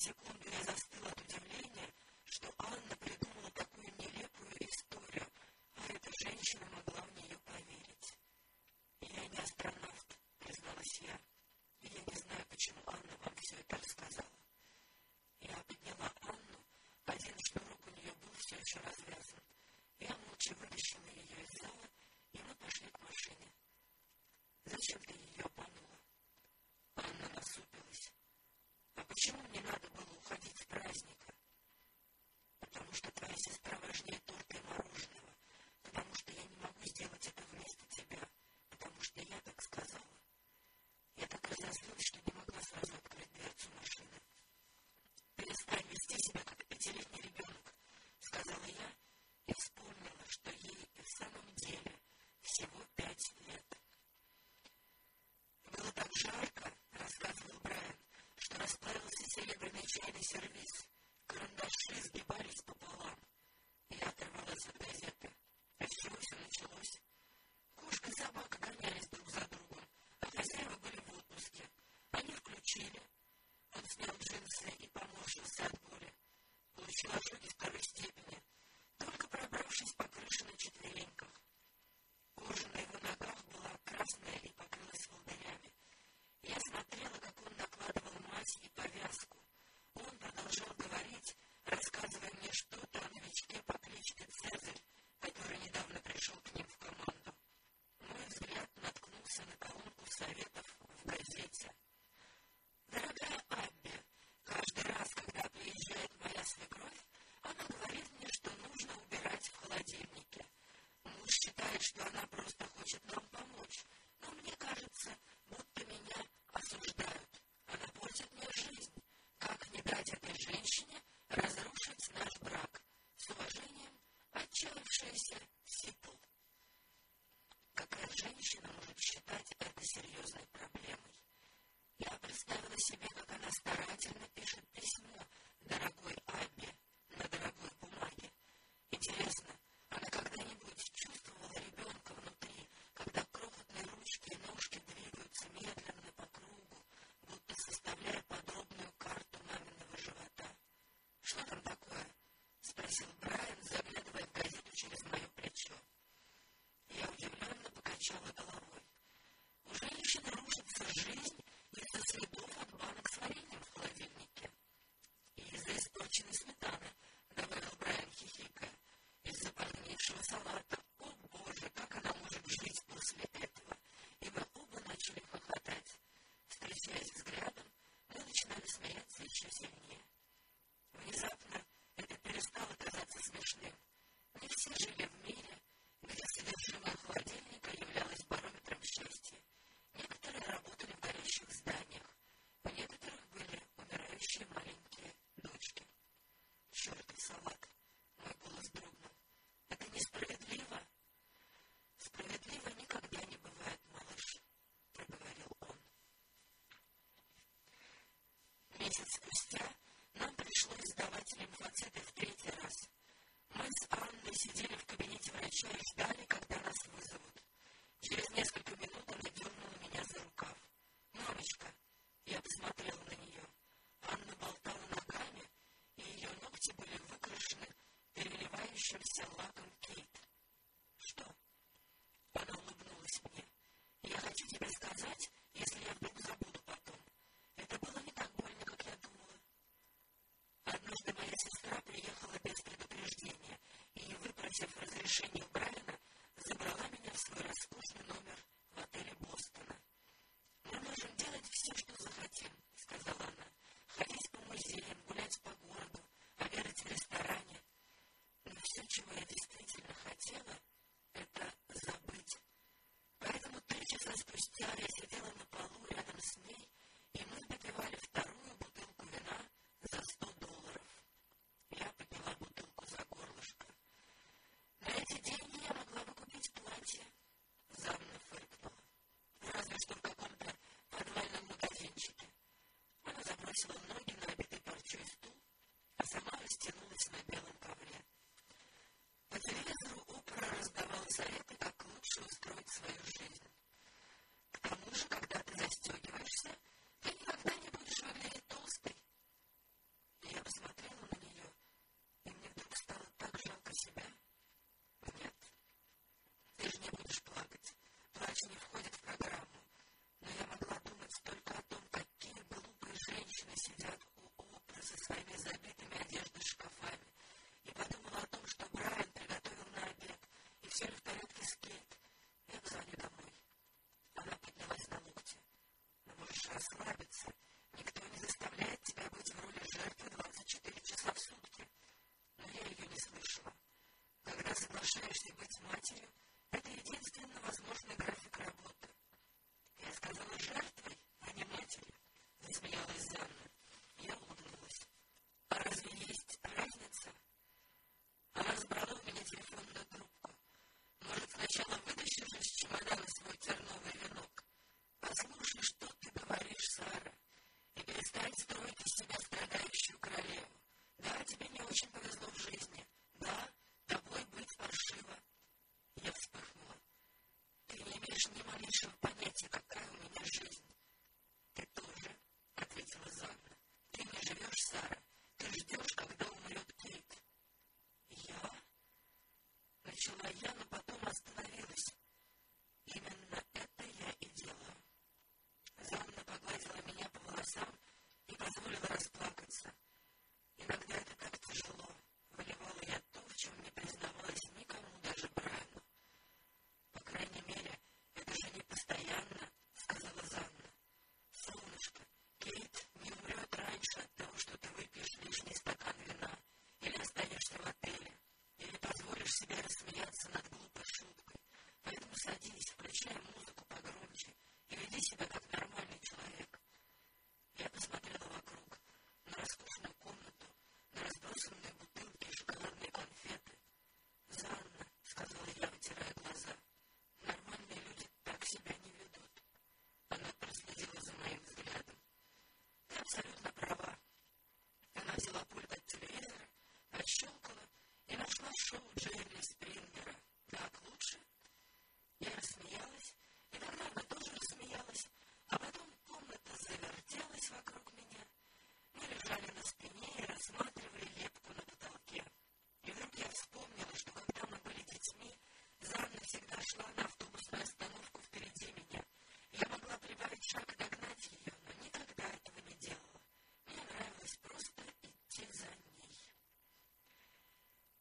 секунду я застыла от удивления, что Анна придумала такую нелепую историю, а эта женщина могла в нее поверить. «Я не астронавт», — призналась я. «И я не знаю, почему Анна вам все это рассказала». Я подняла Анну, один шнурок у нее был все еще развязан. Я молча вытащила ее из зала, и мы пошли к машине. «Зачем ты ее special day месте нам пришлось сдавать лимфоциты в третий раз. Мы с Анной сидели в кабинете врача и ждали, когда нас вызовут. Белом Павле. По телевизору советы раздавался это, как лучше устроить свою жизнь.